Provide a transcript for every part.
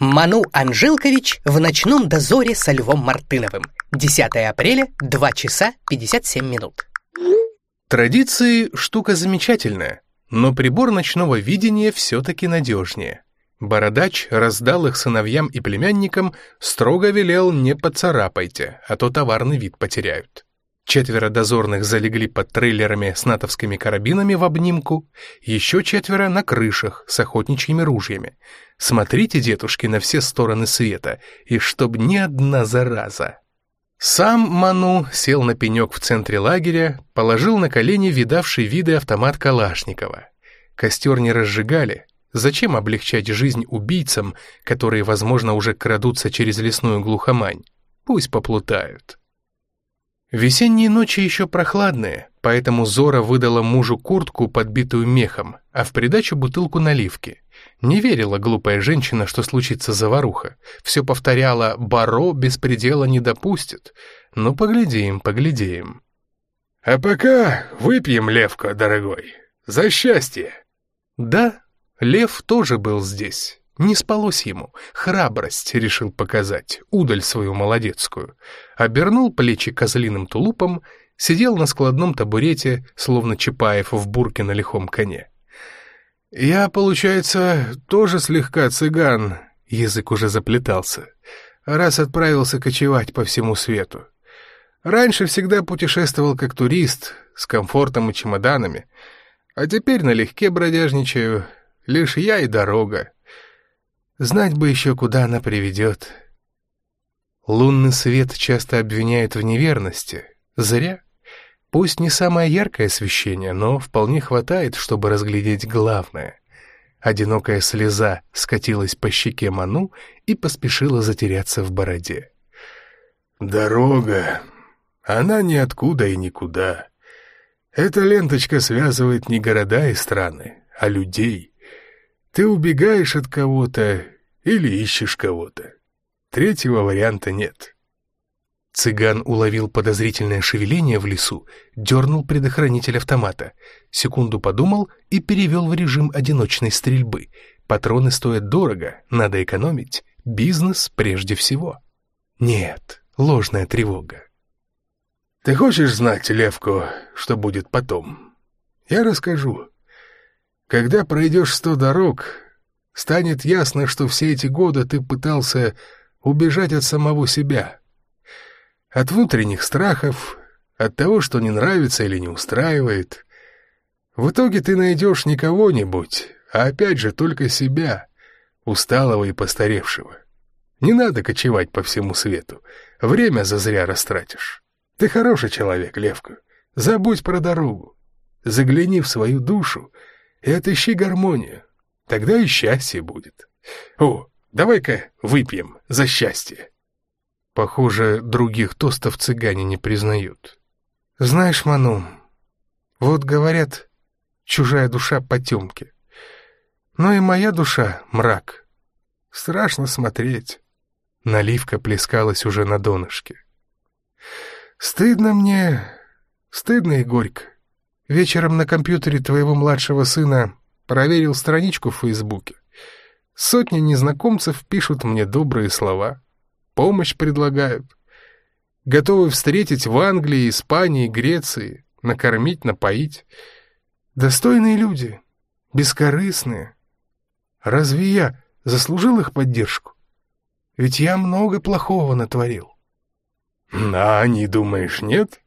Ману Анжелкович в ночном дозоре со Львом Мартыновым. 10 апреля, 2 часа 57 минут. Традиции – штука замечательная, но прибор ночного видения все-таки надежнее. Бородач раздал их сыновьям и племянникам, строго велел «не поцарапайте, а то товарный вид потеряют». Четверо дозорных залегли под трейлерами с натовскими карабинами в обнимку, еще четверо на крышах с охотничьими ружьями. Смотрите, дедушки, на все стороны света, и чтоб ни одна зараза. Сам Ману сел на пенек в центре лагеря, положил на колени видавший виды автомат Калашникова. Костер не разжигали. Зачем облегчать жизнь убийцам, которые, возможно, уже крадутся через лесную глухомань? Пусть поплутают. Весенние ночи еще прохладные, поэтому Зора выдала мужу куртку, подбитую мехом, а в придачу бутылку наливки. Не верила глупая женщина, что случится заваруха. Все повторяла «Баро беспредела не допустит». Ну, поглядим, поглядим. «А пока выпьем, Левка, дорогой, за счастье!» Да, Лев тоже был здесь. Не спалось ему, храбрость решил показать, удаль свою молодецкую. Обернул плечи козлиным тулупом, сидел на складном табурете, словно Чапаев в бурке на лихом коне. «Я, получается, тоже слегка цыган», — язык уже заплетался, раз отправился кочевать по всему свету. Раньше всегда путешествовал как турист, с комфортом и чемоданами, а теперь налегке бродяжничаю, лишь я и дорога. Знать бы еще, куда она приведет. Лунный свет часто обвиняют в неверности. Зря. Пусть не самое яркое освещение, но вполне хватает, чтобы разглядеть главное. Одинокая слеза скатилась по щеке Ману и поспешила затеряться в бороде. «Дорога. Она ниоткуда и никуда. Эта ленточка связывает не города и страны, а людей. Ты убегаешь от кого-то или ищешь кого-то. Третьего варианта нет. Цыган уловил подозрительное шевеление в лесу, дернул предохранитель автомата, секунду подумал и перевел в режим одиночной стрельбы. Патроны стоят дорого, надо экономить. Бизнес прежде всего. Нет, ложная тревога. Ты хочешь знать, Левко, что будет потом? Я расскажу. Когда пройдешь сто дорог, станет ясно, что все эти годы ты пытался убежать от самого себя. От внутренних страхов, от того, что не нравится или не устраивает. В итоге ты найдешь не кого-нибудь, а опять же только себя, усталого и постаревшего. Не надо кочевать по всему свету, время зазря растратишь. Ты хороший человек, Левка, забудь про дорогу. Загляни в свою душу и отыщи гармонию. Тогда и счастье будет. О, давай-ка выпьем за счастье. Похоже, других тостов цыгане не признают. Знаешь, Ману, вот говорят, чужая душа потемки. Но и моя душа — мрак. Страшно смотреть. Наливка плескалась уже на донышке. Стыдно мне, стыдно и горько. Вечером на компьютере твоего младшего сына проверил страничку в Фейсбуке. Сотни незнакомцев пишут мне добрые слова, помощь предлагают. Готовы встретить в Англии, Испании, Греции, накормить, напоить. Достойные люди, бескорыстные. Разве я заслужил их поддержку? Ведь я много плохого натворил. — А они, думаешь, нет?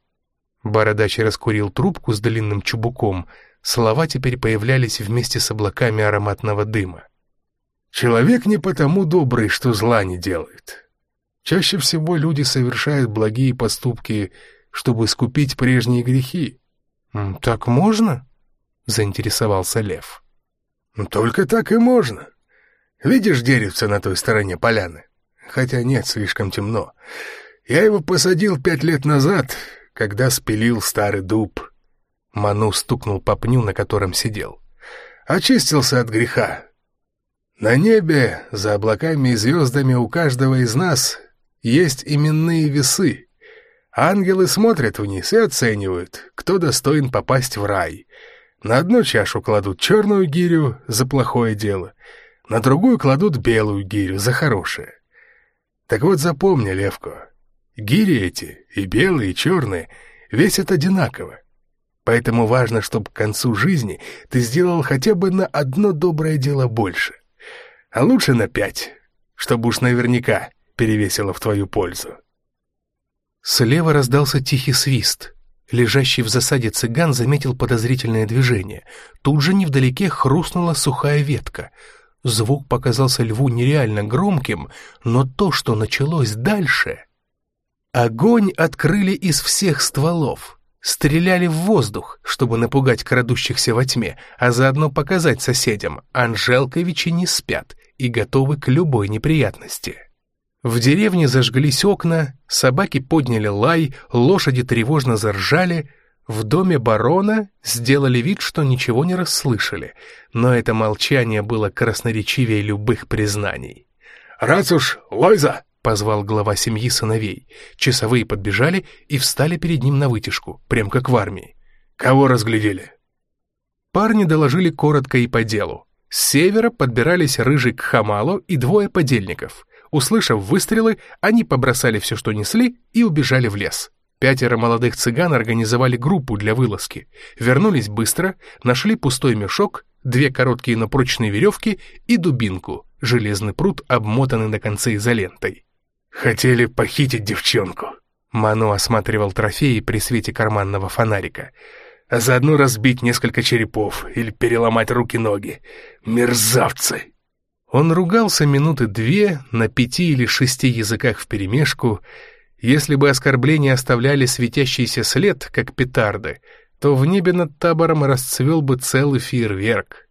Бородач раскурил трубку с длинным чубуком. Слова теперь появлялись вместе с облаками ароматного дыма. «Человек не потому добрый, что зла не делает. Чаще всего люди совершают благие поступки, чтобы скупить прежние грехи». «Так можно?» — заинтересовался Лев. «Только так и можно. Видишь деревце на той стороне поляны? Хотя нет, слишком темно. Я его посадил пять лет назад, когда спилил старый дуб. Ману стукнул по пню, на котором сидел. Очистился от греха. На небе, за облаками и звездами у каждого из нас есть именные весы. Ангелы смотрят вниз и оценивают, кто достоин попасть в рай. На одну чашу кладут черную гирю за плохое дело, на другую кладут белую гирю за хорошее. Так вот запомни, Левко, гири эти, и белые, и черные, весят одинаково. Поэтому важно, чтобы к концу жизни ты сделал хотя бы на одно доброе дело больше. А лучше на пять, чтобы уж наверняка перевесило в твою пользу. Слева раздался тихий свист. Лежащий в засаде цыган заметил подозрительное движение. Тут же невдалеке хрустнула сухая ветка. Звук показался льву нереально громким, но то, что началось дальше... Огонь открыли из всех стволов. Стреляли в воздух, чтобы напугать крадущихся во тьме, а заодно показать соседям, Анжелковичи не спят и готовы к любой неприятности. В деревне зажглись окна, собаки подняли лай, лошади тревожно заржали. В доме барона сделали вид, что ничего не расслышали, но это молчание было красноречивее любых признаний. «Раз уж, Лойза!» — позвал глава семьи сыновей. Часовые подбежали и встали перед ним на вытяжку, прям как в армии. «Кого разглядели?» Парни доложили коротко и по делу. С севера подбирались рыжий к Хамалу и двое подельников. Услышав выстрелы, они побросали все, что несли, и убежали в лес. Пятеро молодых цыган организовали группу для вылазки. Вернулись быстро, нашли пустой мешок, две короткие, но прочные веревки и дубинку, железный пруд, обмотанный на конце изолентой. «Хотели похитить девчонку», — Ману осматривал трофеи при свете карманного фонарика. «А заодно разбить несколько черепов или переломать руки-ноги. Мерзавцы!» Он ругался минуты две на пяти или шести языках вперемешку. Если бы оскорбления оставляли светящийся след, как петарды, то в небе над табором расцвел бы целый фейерверк.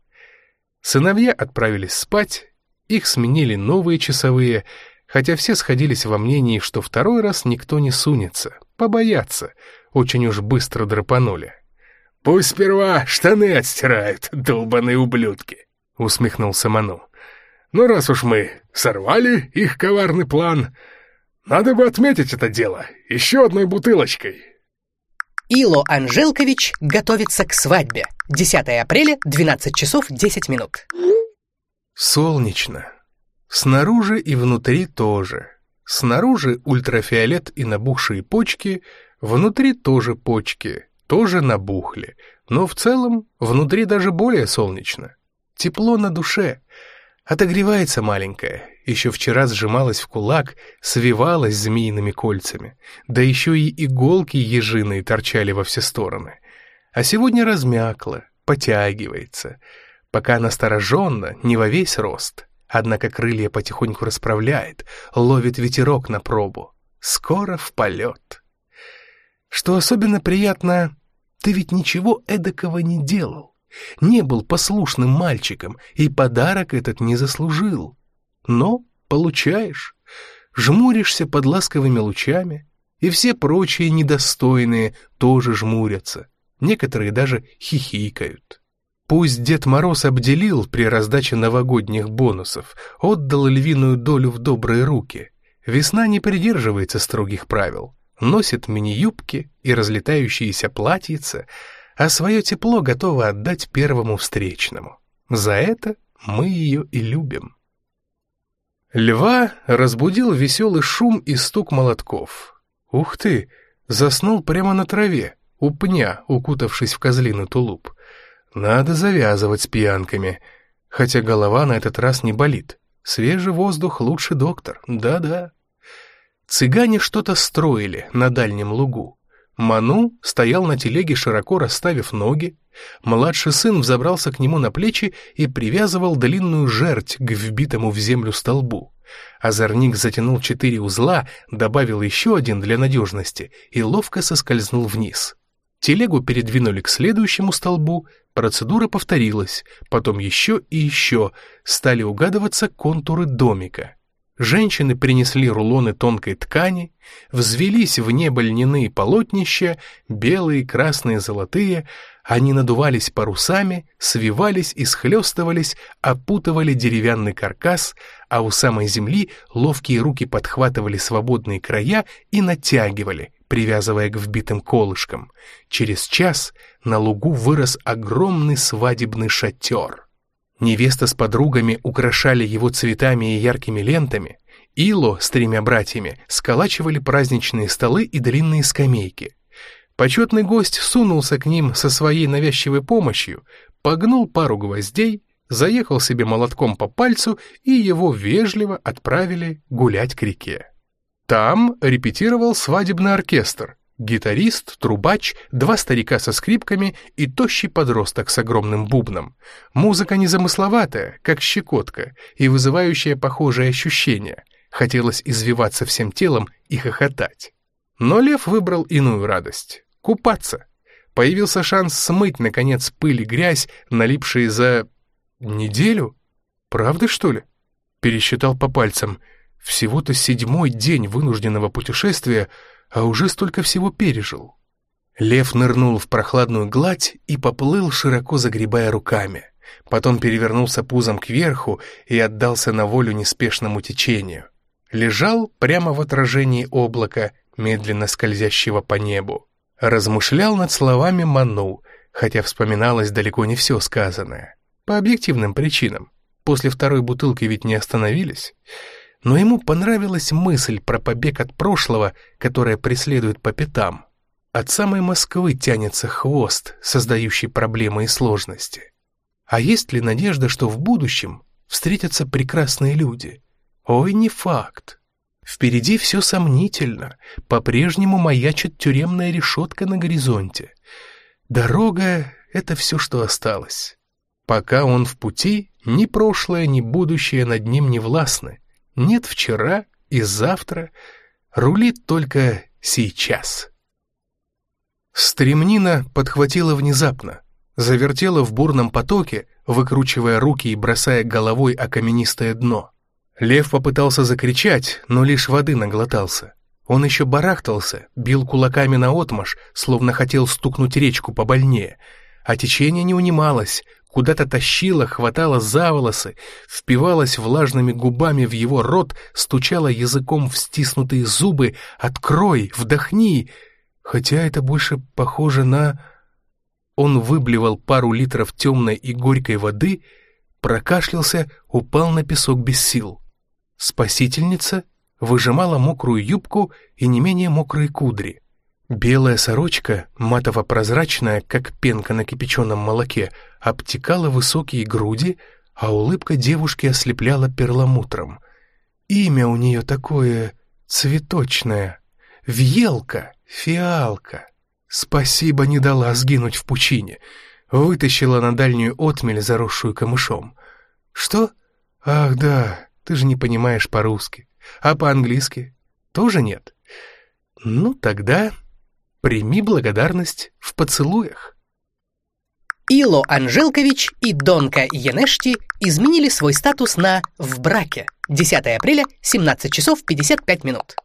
Сыновья отправились спать, их сменили новые часовые — хотя все сходились во мнении, что второй раз никто не сунется, побоятся, очень уж быстро драпанули. «Пусть сперва штаны отстирают, долбаные ублюдки», — усмехнулся Ману. «Но раз уж мы сорвали их коварный план, надо бы отметить это дело еще одной бутылочкой». Ило Анжелкович готовится к свадьбе. 10 апреля, 12 часов 10 минут. Солнечно. Снаружи и внутри тоже. Снаружи ультрафиолет и набухшие почки, внутри тоже почки, тоже набухли, но в целом внутри даже более солнечно. Тепло на душе. Отогревается маленькая, еще вчера сжималась в кулак, свивалась змеиными кольцами, да еще и иголки ежиные торчали во все стороны. А сегодня размякла, потягивается, пока настороженно, не во весь рост — Однако крылья потихоньку расправляет, ловит ветерок на пробу. Скоро в полет. Что особенно приятно, ты ведь ничего эдакого не делал. Не был послушным мальчиком, и подарок этот не заслужил. Но получаешь, жмуришься под ласковыми лучами, и все прочие недостойные тоже жмурятся. Некоторые даже хихикают. Пусть Дед Мороз обделил при раздаче новогодних бонусов, отдал львиную долю в добрые руки. Весна не придерживается строгих правил, носит мини-юбки и разлетающиеся платьица, а свое тепло готова отдать первому встречному. За это мы ее и любим. Льва разбудил веселый шум и стук молотков. Ух ты, заснул прямо на траве, у пня, укутавшись в козлиный тулуп. Надо завязывать с пьянками, хотя голова на этот раз не болит. Свежий воздух лучше доктор, да-да. Цыгане что-то строили на дальнем лугу. Ману стоял на телеге, широко расставив ноги. Младший сын взобрался к нему на плечи и привязывал длинную жерть к вбитому в землю столбу. Озорник затянул четыре узла, добавил еще один для надежности и ловко соскользнул вниз. Телегу передвинули к следующему столбу, процедура повторилась, потом еще и еще, стали угадываться контуры домика. Женщины принесли рулоны тонкой ткани, взвелись в небо льняные полотнища, белые, красные, золотые, они надувались парусами, свивались и схлестывались, опутывали деревянный каркас, а у самой земли ловкие руки подхватывали свободные края и натягивали, привязывая к вбитым колышкам. Через час на лугу вырос огромный свадебный шатер. Невеста с подругами украшали его цветами и яркими лентами, Ило с тремя братьями сколачивали праздничные столы и длинные скамейки. Почетный гость сунулся к ним со своей навязчивой помощью, погнул пару гвоздей, заехал себе молотком по пальцу, и его вежливо отправили гулять к реке. Там репетировал свадебный оркестр, гитарист, трубач, два старика со скрипками и тощий подросток с огромным бубном. Музыка незамысловатая, как щекотка, и вызывающая похожие ощущения. Хотелось извиваться всем телом и хохотать. Но Лев выбрал иную радость — купаться. Появился шанс смыть, наконец, пыль и грязь, налипшие за... неделю? Правда, что ли? Пересчитал по пальцам. Всего-то седьмой день вынужденного путешествия, а уже столько всего пережил. Лев нырнул в прохладную гладь и поплыл, широко загребая руками. Потом перевернулся пузом кверху и отдался на волю неспешному течению лежал прямо в отражении облака, медленно скользящего по небу. Размышлял над словами Ману, хотя вспоминалось далеко не все сказанное. По объективным причинам. После второй бутылки ведь не остановились. Но ему понравилась мысль про побег от прошлого, которая преследует по пятам. От самой Москвы тянется хвост, создающий проблемы и сложности. А есть ли надежда, что в будущем встретятся прекрасные люди — Ой, не факт. Впереди все сомнительно, по-прежнему маячит тюремная решетка на горизонте. Дорога — это все, что осталось. Пока он в пути, ни прошлое, ни будущее над ним не властны. Нет вчера и завтра, рулит только сейчас. Стремнина подхватила внезапно, завертела в бурном потоке, выкручивая руки и бросая головой о каменистое дно. Лев попытался закричать, но лишь воды наглотался. Он еще барахтался, бил кулаками на отмаш, словно хотел стукнуть речку побольнее. А течение не унималось, куда-то тащило, хватало за волосы, впивалось влажными губами в его рот, стучало языком в стиснутые зубы «Открой! Вдохни!» Хотя это больше похоже на... Он выблевал пару литров темной и горькой воды, прокашлялся, упал на песок без сил. Спасительница выжимала мокрую юбку и не менее мокрые кудри. Белая сорочка, матово-прозрачная, как пенка на кипяченом молоке, обтекала высокие груди, а улыбка девушки ослепляла перламутром. Имя у нее такое цветочное. Вьелка, фиалка. Спасибо не дала сгинуть в пучине. Вытащила на дальнюю отмель, заросшую камышом. Что? Ах, да, ты же не понимаешь по-русски. А по-английски? Тоже нет. Ну, тогда прими благодарность в поцелуях. Ило Анжелкович и Донка Янешти изменили свой статус на «в браке». 10 апреля, 17 часов 55 минут.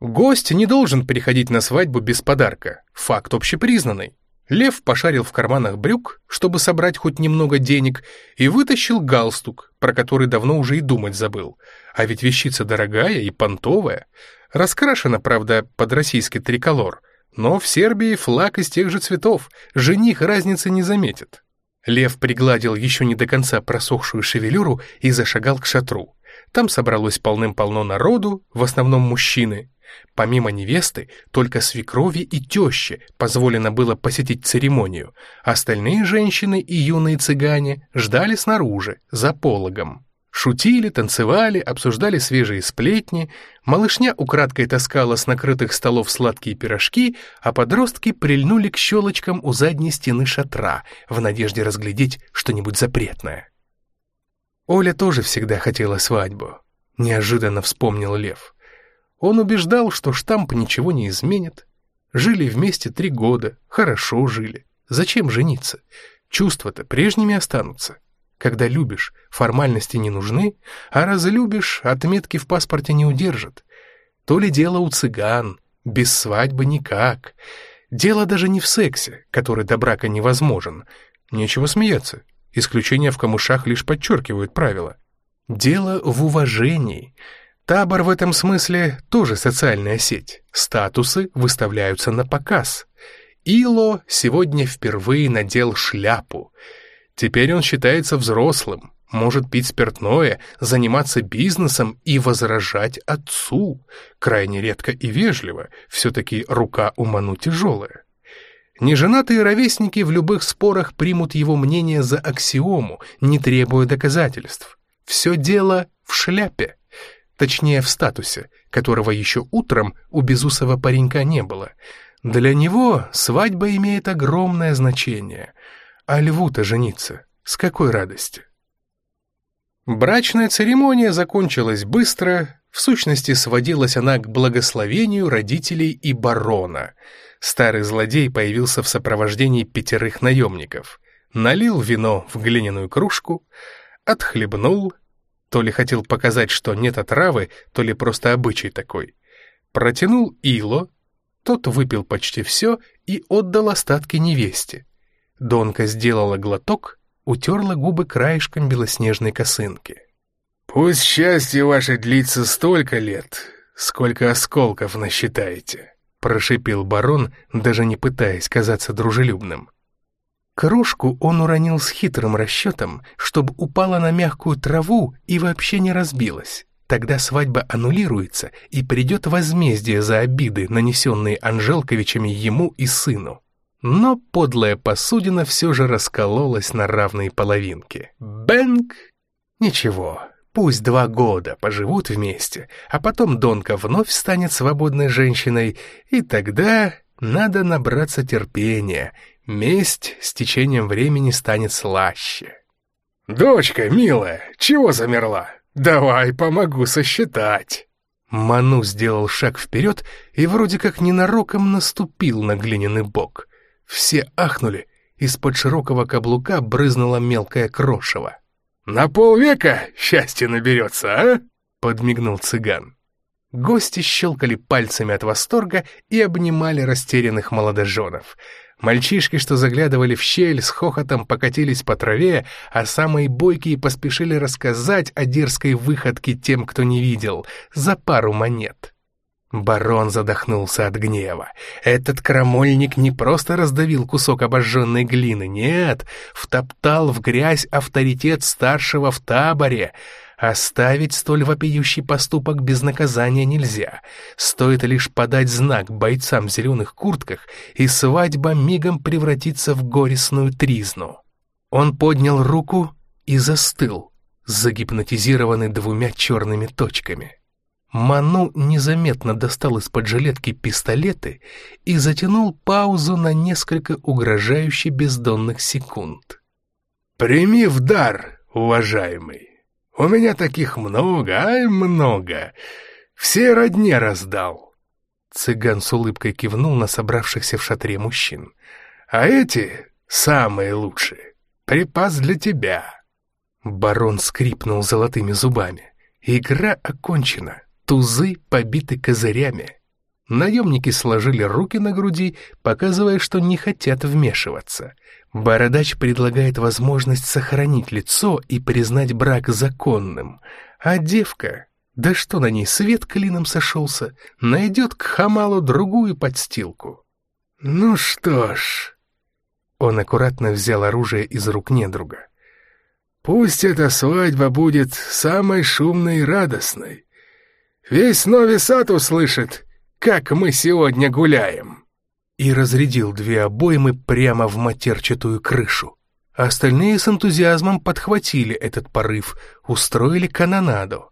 Гость не должен приходить на свадьбу без подарка. Факт общепризнанный. Лев пошарил в карманах брюк, чтобы собрать хоть немного денег, и вытащил галстук, про который давно уже и думать забыл. А ведь вещица дорогая и понтовая. Раскрашена, правда, под российский триколор, но в Сербии флаг из тех же цветов, жених разницы не заметит. Лев пригладил еще не до конца просохшую шевелюру и зашагал к шатру. Там собралось полным-полно народу, в основном мужчины, Помимо невесты, только свекрови и теще позволено было посетить церемонию, остальные женщины и юные цыгане ждали снаружи, за пологом. Шутили, танцевали, обсуждали свежие сплетни, малышня украдкой таскала с накрытых столов сладкие пирожки, а подростки прильнули к щелочкам у задней стены шатра в надежде разглядеть что-нибудь запретное. Оля тоже всегда хотела свадьбу, неожиданно вспомнил Лев. Он убеждал, что штамп ничего не изменит. Жили вместе три года, хорошо жили. Зачем жениться? Чувства-то прежними останутся. Когда любишь, формальности не нужны, а разлюбишь, отметки в паспорте не удержат. То ли дело у цыган, без свадьбы никак. Дело даже не в сексе, который до брака невозможен. Нечего смеяться. Исключения в камышах лишь подчеркивают правила. Дело в уважении — Табор в этом смысле тоже социальная сеть. Статусы выставляются на показ. Ило сегодня впервые надел шляпу. Теперь он считается взрослым, может пить спиртное, заниматься бизнесом и возражать отцу. Крайне редко и вежливо, все-таки рука у Ману тяжелая. Неженатые ровесники в любых спорах примут его мнение за аксиому, не требуя доказательств. Все дело в шляпе, точнее в статусе, которого еще утром у безусого паренька не было. Для него свадьба имеет огромное значение. А льву-то жениться с какой радости? Брачная церемония закончилась быстро, в сущности сводилась она к благословению родителей и барона. Старый злодей появился в сопровождении пятерых наемников, налил вино в глиняную кружку, отхлебнул, то ли хотел показать, что нет отравы, то ли просто обычай такой, протянул ило, тот выпил почти все и отдал остатки невесте. Донка сделала глоток, утерла губы краешком белоснежной косынки. «Пусть счастье ваше длится столько лет, сколько осколков насчитаете», — прошипел барон, даже не пытаясь казаться дружелюбным. Кружку он уронил с хитрым расчетом, чтобы упала на мягкую траву и вообще не разбилась. Тогда свадьба аннулируется, и придет возмездие за обиды, нанесенные Анжелковичами ему и сыну. Но подлая посудина все же раскололась на равные половинки. Бэнк! Ничего, пусть два года поживут вместе, а потом Донка вновь станет свободной женщиной, и тогда надо набраться терпения. Месть с течением времени станет слаще. «Дочка, милая, чего замерла? Давай помогу сосчитать». Ману сделал шаг вперед и вроде как ненароком наступил на глиняный бок. Все ахнули, из-под широкого каблука брызнула мелкая крошево. «На полвека счастье наберется, а?» — подмигнул цыган. Гости щелкали пальцами от восторга и обнимали растерянных молодоженов. Мальчишки, что заглядывали в щель, с хохотом покатились по траве, а самые бойкие поспешили рассказать о дерзкой выходке тем, кто не видел, за пару монет. Барон задохнулся от гнева. Этот крамольник не просто раздавил кусок обожженной глины, нет, втоптал в грязь авторитет старшего в таборе. Оставить столь вопиющий поступок без наказания нельзя. Стоит лишь подать знак бойцам в зеленых куртках, и свадьба мигом превратится в горестную тризну. Он поднял руку и застыл, загипнотизированный двумя черными точками. Ману незаметно достал из-под жилетки пистолеты и затянул паузу на несколько угрожающе бездонных секунд. «Прими в дар, уважаемый. У меня таких много, ай, много. Все родне раздал». Цыган с улыбкой кивнул на собравшихся в шатре мужчин. «А эти самые лучшие. Припас для тебя». Барон скрипнул золотыми зубами. Игра окончена. Тузы побиты козырями. Наемники сложили руки на груди, показывая, что не хотят вмешиваться. Бородач предлагает возможность сохранить лицо и признать брак законным. А девка, да что на ней, свет клином сошелся, найдет к Хамалу другую подстилку. «Ну что ж...» Он аккуратно взял оружие из рук недруга. «Пусть эта свадьба будет самой шумной и радостной. Весь Нови Сад услышит, как мы сегодня гуляем!» И разрядил две обоймы прямо в матерчатую крышу. Остальные с энтузиазмом подхватили этот порыв, устроили канонаду.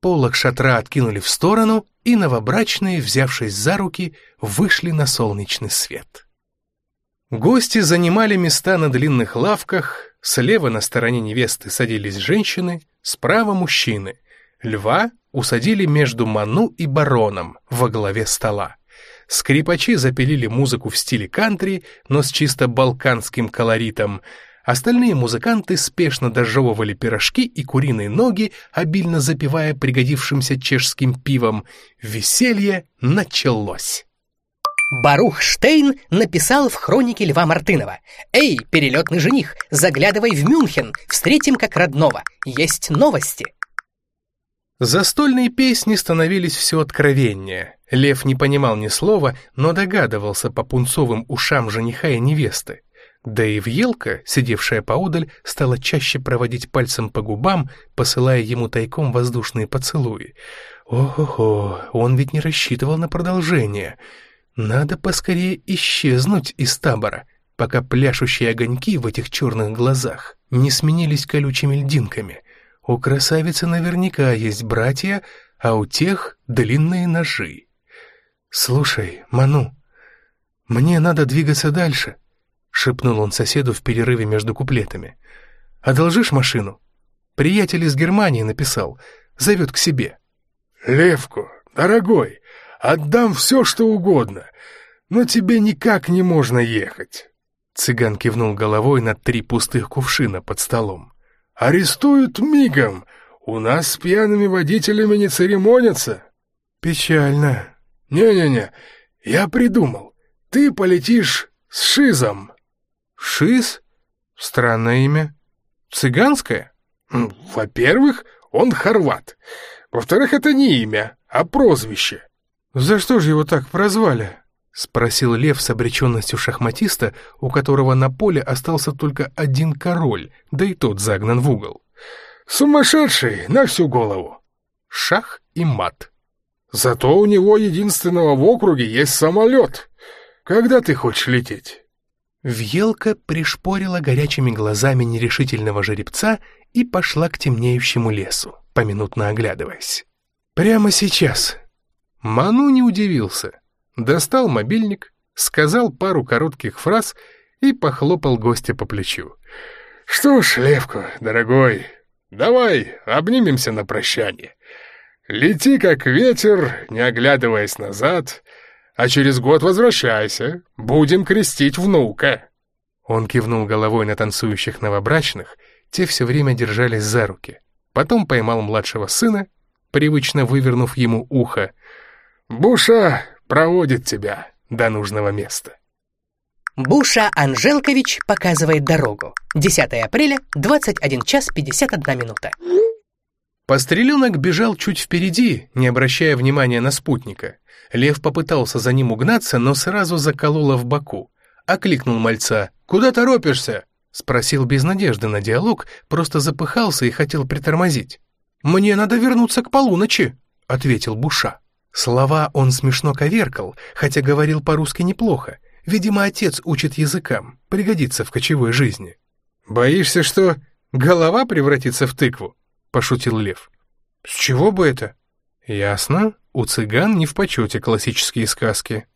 Полок шатра откинули в сторону, и новобрачные, взявшись за руки, вышли на солнечный свет. Гости занимали места на длинных лавках, слева на стороне невесты садились женщины, справа мужчины. Льва усадили между Ману и Бароном во главе стола. Скрипачи запилили музыку в стиле кантри, но с чисто балканским колоритом. Остальные музыканты спешно дожевывали пирожки и куриные ноги, обильно запивая пригодившимся чешским пивом. Веселье началось. Барух Штейн написал в хронике Льва Мартынова. «Эй, перелетный жених, заглядывай в Мюнхен, встретим как родного. Есть новости». Застольные песни становились все откровеннее. Лев не понимал ни слова, но догадывался по пунцовым ушам жениха и невесты. Да и Вьелка, сидевшая поодаль, стала чаще проводить пальцем по губам, посылая ему тайком воздушные поцелуи. Ого-го, он ведь не рассчитывал на продолжение. Надо поскорее исчезнуть из табора, пока пляшущие огоньки в этих черных глазах не сменились колючими льдинками. У красавицы наверняка есть братья, а у тех длинные ножи. «Слушай, Ману, мне надо двигаться дальше», — шепнул он соседу в перерыве между куплетами. «Одолжишь машину? Приятель из Германии написал, зовет к себе». «Левку, дорогой, отдам все, что угодно, но тебе никак не можно ехать». Цыган кивнул головой на три пустых кувшина под столом. «Арестуют мигом. У нас с пьяными водителями не церемонятся». «Печально». «Не-не-не, я придумал. Ты полетишь с Шизом». «Шиз? Странное имя. Цыганское?» «Во-первых, он хорват. Во-вторых, это не имя, а прозвище». «За что же его так прозвали?» — спросил Лев с обреченностью шахматиста, у которого на поле остался только один король, да и тот загнан в угол. «Сумасшедший на всю голову!» Шах и мат. «Зато у него единственного в округе есть самолет. Когда ты хочешь лететь?» Вьелка пришпорила горячими глазами нерешительного жеребца и пошла к темнеющему лесу, поминутно оглядываясь. «Прямо сейчас!» Ману не удивился достал мобильник, сказал пару коротких фраз и похлопал гостя по плечу. «Что ж, Левку, дорогой, давай обнимемся на прощание. Лети как ветер, не оглядываясь назад, а через год возвращайся, будем крестить внука». Он кивнул головой на танцующих новобрачных, те все время держались за руки. Потом поймал младшего сына, привычно вывернув ему ухо. «Буша, проводит тебя до нужного места. Буша Анжелкович показывает дорогу. 10 апреля, 21 час 51 минута. Постреленок бежал чуть впереди, не обращая внимания на спутника. Лев попытался за ним угнаться, но сразу закололо в боку. Окликнул мальца. «Куда торопишься?» Спросил без надежды на диалог, просто запыхался и хотел притормозить. «Мне надо вернуться к полуночи», — ответил Буша. Слова он смешно коверкал, хотя говорил по-русски неплохо. Видимо, отец учит языкам, пригодится в кочевой жизни. «Боишься, что голова превратится в тыкву?» — пошутил Лев. «С чего бы это?» «Ясно, у цыган не в почете классические сказки».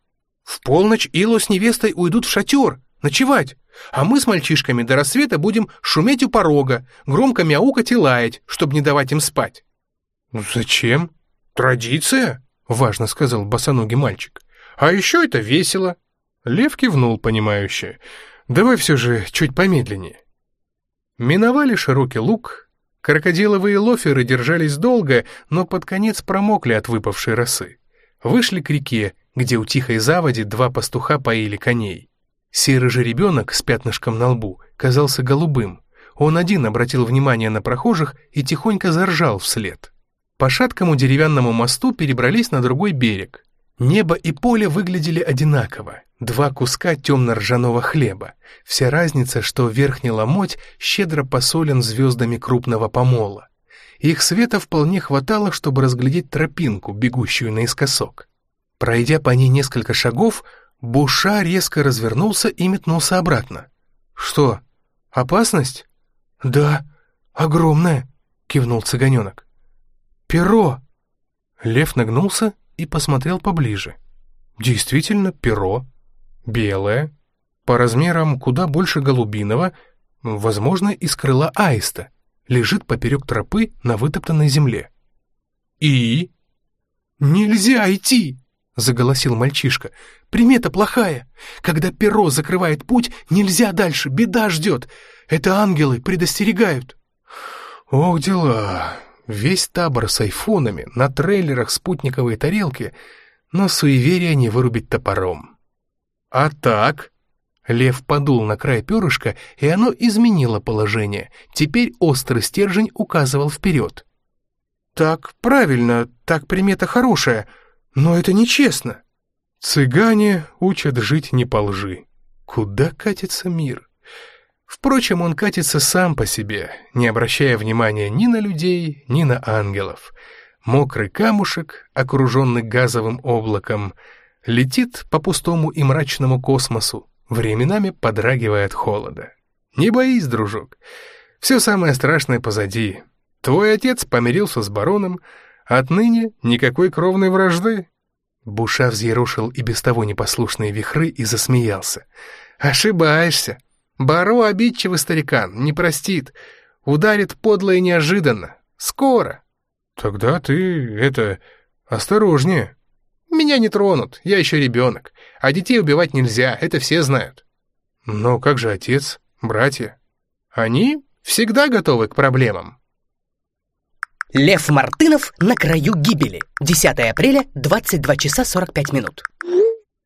«В полночь Ило с невестой уйдут в шатер, ночевать, а мы с мальчишками до рассвета будем шуметь у порога, громко мяукать и лаять, чтобы не давать им спать». «Зачем? Традиция?» — важно сказал босоногий мальчик. «А еще это весело». Лев кивнул, понимающе. «Давай все же чуть помедленнее». Миновали широкий луг. Крокодиловые лоферы держались долго, но под конец промокли от выпавшей росы. Вышли к реке, где у тихой заводи два пастуха поили коней. Серый же ребенок с пятнышком на лбу казался голубым. Он один обратил внимание на прохожих и тихонько заржал вслед. По шаткому деревянному мосту перебрались на другой берег. Небо и поле выглядели одинаково. Два куска темно-ржаного хлеба. Вся разница, что верхний ломоть щедро посолен звездами крупного помола. Их света вполне хватало, чтобы разглядеть тропинку, бегущую наискосок. Пройдя по ней несколько шагов, Буша резко развернулся и метнулся обратно. «Что, опасность?» «Да, огромная», — кивнул цыганенок. «Перо!» Лев нагнулся и посмотрел поближе. Действительно, перо. Белое. По размерам куда больше голубиного, возможно, из крыла аиста. Лежит поперек тропы на вытоптанной земле. «И?» «Нельзя идти!» — заголосил мальчишка. «Примета плохая. Когда перо закрывает путь, нельзя дальше, беда ждет. Это ангелы предостерегают». «Ох, дела!» Весь табор с айфонами, на трейлерах спутниковые тарелки, но суеверия не вырубить топором. А так... Лев подул на край перышка, и оно изменило положение. Теперь острый стержень указывал вперед. «Так правильно, так примета хорошая, но это нечестно». Цыгане учат жить не по лжи. Куда катится мир? Впрочем, он катится сам по себе, не обращая внимания ни на людей, ни на ангелов. Мокрый камушек, окруженный газовым облаком, летит по пустому и мрачному космосу, временами подрагивая от холода. Не боись, дружок, все самое страшное позади. Твой отец помирился с бароном, отныне никакой кровной вражды. Буша взъерушил и без того непослушные вихры и засмеялся. «Ошибаешься. Баро обидчивый старикан, не простит. Ударит подло и неожиданно. Скоро». «Тогда ты, это, осторожнее». «Меня не тронут, я еще ребенок. А детей убивать нельзя, это все знают». «Но как же отец, братья?» «Они всегда готовы к проблемам». Лев Мартынов на краю гибели. 10 апреля, 22 часа 45 минут.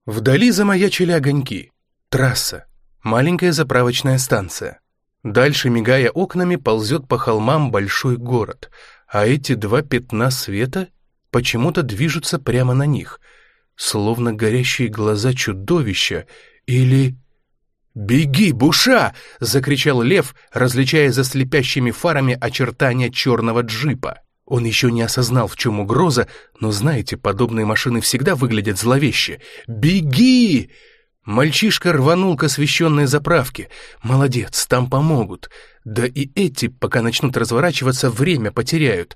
Вдали замаячили огоньки. Трасса. Маленькая заправочная станция. Дальше, мигая окнами, ползет по холмам большой город. А эти два пятна света почему-то движутся прямо на них, словно горящие глаза чудовища или... «Беги, буша!» — закричал лев, различая за слепящими фарами очертания черного джипа. Он еще не осознал, в чем угроза, но, знаете, подобные машины всегда выглядят зловеще. «Беги!» Мальчишка рванул к освещенной заправке. «Молодец, там помогут. Да и эти, пока начнут разворачиваться, время потеряют.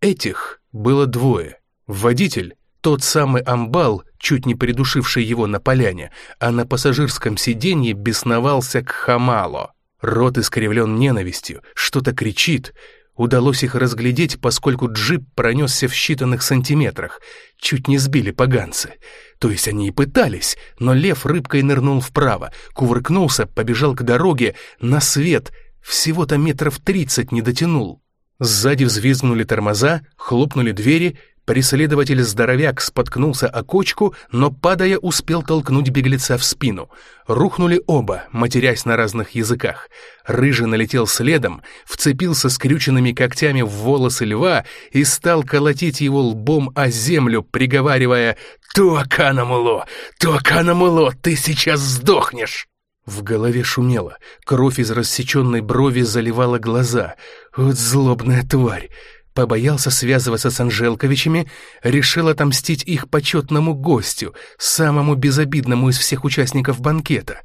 Этих было двое. Водитель тот самый амбал, чуть не придушивший его на поляне, а на пассажирском сиденье бесновался к Хамало. Рот искривлен ненавистью, что-то кричит. Удалось их разглядеть, поскольку джип пронесся в считанных сантиметрах. Чуть не сбили поганцы. То есть они и пытались, но лев рыбкой нырнул вправо, кувыркнулся, побежал к дороге, на свет, всего-то метров тридцать не дотянул. Сзади взвизгнули тормоза, хлопнули двери, Преследователь-здоровяк споткнулся о кочку, но, падая, успел толкнуть беглеца в спину. Рухнули оба, матерясь на разных языках. Рыжий налетел следом, вцепился скрюченными когтями в волосы льва и стал колотить его лбом о землю, приговаривая «Туаканамуло! Туаканамуло! Ты сейчас сдохнешь!» В голове шумело, кровь из рассеченной брови заливала глаза. Вот злобная тварь! Побоялся связываться с Анжелковичами, решил отомстить их почетному гостю, самому безобидному из всех участников банкета.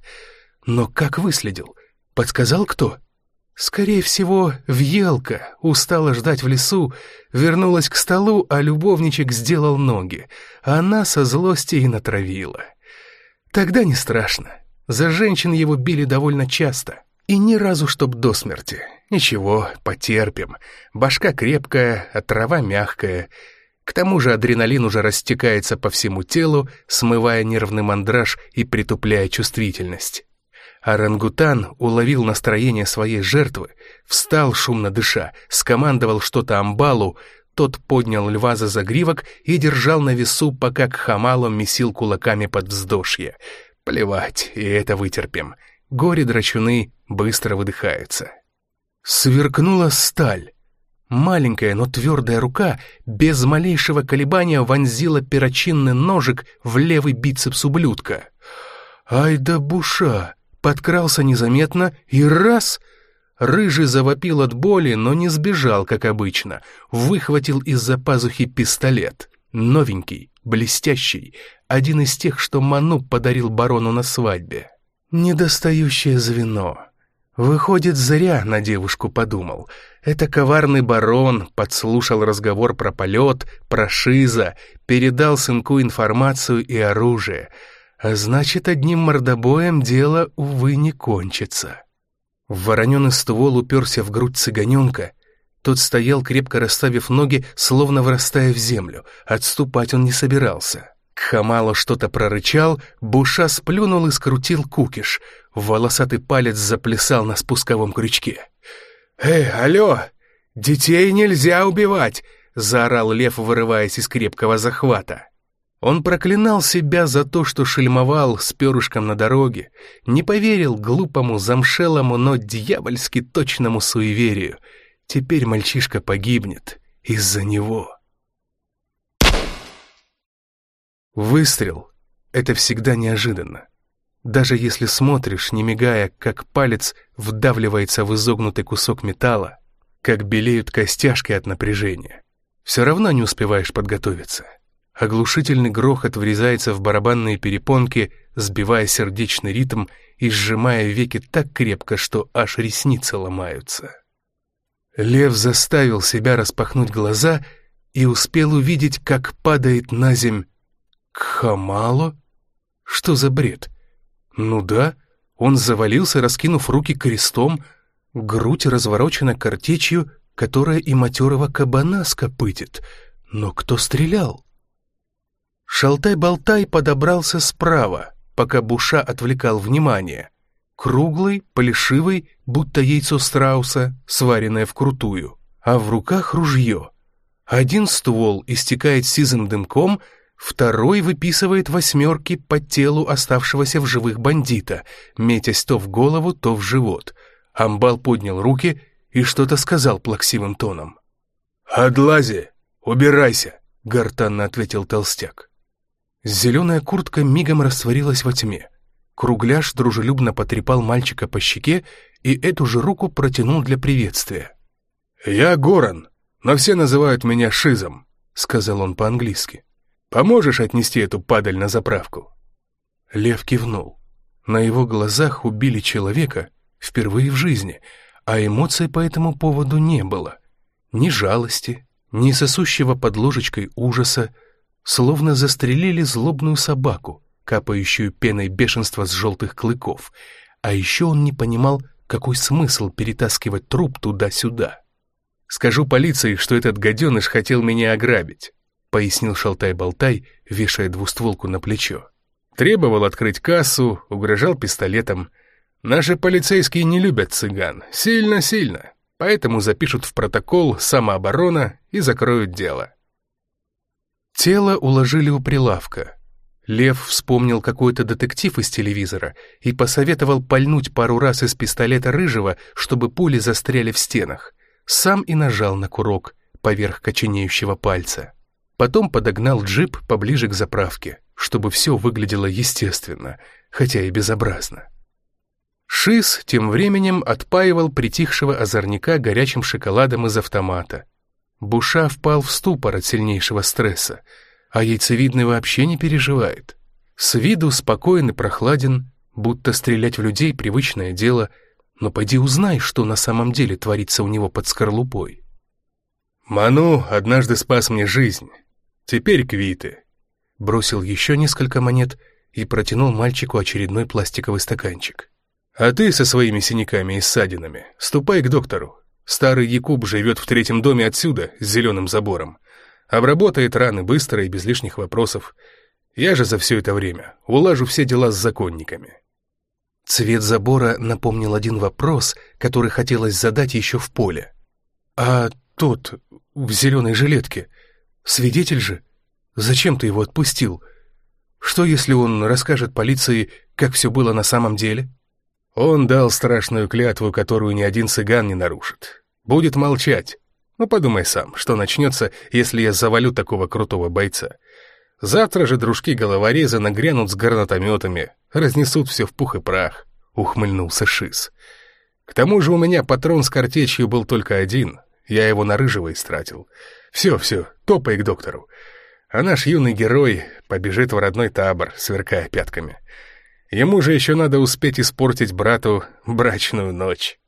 Но как выследил? Подсказал кто? Скорее всего, Вьелка устала ждать в лесу, вернулась к столу, а любовничек сделал ноги. Она со злости и натравила. Тогда не страшно. За женщин его били довольно часто. И ни разу чтоб до смерти. Ничего, потерпим. Башка крепкая, а трава мягкая. К тому же адреналин уже растекается по всему телу, смывая нервный мандраж и притупляя чувствительность. Орангутан уловил настроение своей жертвы, встал, шумно дыша, скомандовал что-то амбалу, тот поднял льва за загривок и держал на весу, пока к хамалу месил кулаками под вздошье. Плевать, и это вытерпим. Горе-драчуны быстро выдыхаются. Сверкнула сталь. Маленькая, но твердая рука без малейшего колебания вонзила перочинный ножик в левый бицепс ублюдка. «Ай да буша!» Подкрался незаметно и раз... Рыжий завопил от боли, но не сбежал, как обычно. Выхватил из-за пазухи пистолет. Новенький, блестящий, один из тех, что Ману подарил барону на свадьбе. Недостающее звено. Выходит, зря на девушку подумал. Это коварный барон подслушал разговор про полет, про шиза, передал сынку информацию и оружие. А значит, одним мордобоем дело, увы, не кончится. Вороненый ствол уперся в грудь цыганенка. Тот стоял, крепко расставив ноги, словно врастая в землю. Отступать он не собирался. Хамало что-то прорычал, Буша сплюнул и скрутил кукиш. Волосатый палец заплясал на спусковом крючке. «Эй, алло! Детей нельзя убивать!» — заорал лев, вырываясь из крепкого захвата. Он проклинал себя за то, что шельмовал с перышком на дороге, не поверил глупому, замшелому, но дьявольски точному суеверию. Теперь мальчишка погибнет из-за него. Выстрел — это всегда неожиданно. Даже если смотришь, не мигая, как палец вдавливается в изогнутый кусок металла, как белеют костяшки от напряжения, все равно не успеваешь подготовиться. Оглушительный грохот врезается в барабанные перепонки, сбивая сердечный ритм и сжимая веки так крепко, что аж ресницы ломаются. Лев заставил себя распахнуть глаза и успел увидеть, как падает на земь Кхамало? Что за бред? Ну да, он завалился, раскинув руки крестом, грудь разворочена картечью, которая и матерого кабана скопытит. Но кто стрелял? Шалтай-болтай подобрался справа, пока Буша отвлекал внимание. Круглый, полишивый, будто яйцо страуса, сваренное вкрутую, а в руках ружье. Один ствол истекает сизым дымком, второй выписывает восьмерки по телу оставшегося в живых бандита, метясь то в голову, то в живот. Амбал поднял руки и что-то сказал плаксивым тоном. «Отлази! Убирайся!» — гортанно ответил толстяк. Зеленая куртка мигом растворилась во тьме. Кругляш дружелюбно потрепал мальчика по щеке и эту же руку протянул для приветствия. «Я Горан, но все называют меня Шизом», — сказал он по-английски. «Поможешь отнести эту падаль на заправку?» Лев кивнул. На его глазах убили человека впервые в жизни, а эмоций по этому поводу не было. Ни жалости, ни сосущего под ложечкой ужаса, словно застрелили злобную собаку, капающую пеной бешенства с желтых клыков, а еще он не понимал, какой смысл перетаскивать труп туда-сюда. «Скажу полиции, что этот гаденыш хотел меня ограбить», пояснил Шалтай-Болтай, вешая двустволку на плечо. Требовал открыть кассу, угрожал пистолетом. Наши полицейские не любят цыган, сильно-сильно, поэтому запишут в протокол самооборона и закроют дело. Тело уложили у прилавка. Лев вспомнил какой-то детектив из телевизора и посоветовал пальнуть пару раз из пистолета рыжего, чтобы пули застряли в стенах. Сам и нажал на курок поверх коченеющего пальца. Потом подогнал джип поближе к заправке, чтобы все выглядело естественно, хотя и безобразно. Шиз тем временем отпаивал притихшего озорника горячим шоколадом из автомата, Буша впал в ступор от сильнейшего стресса, а яйцевидный вообще не переживает. С виду спокоен и прохладен, будто стрелять в людей привычное дело, но пойди узнай, что на самом деле творится у него под скорлупой. «Ману однажды спас мне жизнь. Теперь квиты». Бросил еще несколько монет и протянул мальчику очередной пластиковый стаканчик. «А ты со своими синяками и ссадинами ступай к доктору. Старый Якуб живет в третьем доме отсюда, с зеленым забором. Обработает раны быстро и без лишних вопросов. Я же за все это время улажу все дела с законниками. Цвет забора напомнил один вопрос, который хотелось задать еще в поле. «А тот, в зеленой жилетке, свидетель же? Зачем ты его отпустил? Что, если он расскажет полиции, как все было на самом деле?» Он дал страшную клятву, которую ни один цыган не нарушит. Будет молчать. Ну, подумай сам, что начнется, если я завалю такого крутого бойца. Завтра же дружки-головорезы нагрянут с гранатометами, разнесут все в пух и прах, — ухмыльнулся Шиз. К тому же у меня патрон с картечью был только один, я его на рыжего истратил. Все, все, топай к доктору. А наш юный герой побежит в родной табор, сверкая пятками. Ему же еще надо успеть испортить брату брачную ночь.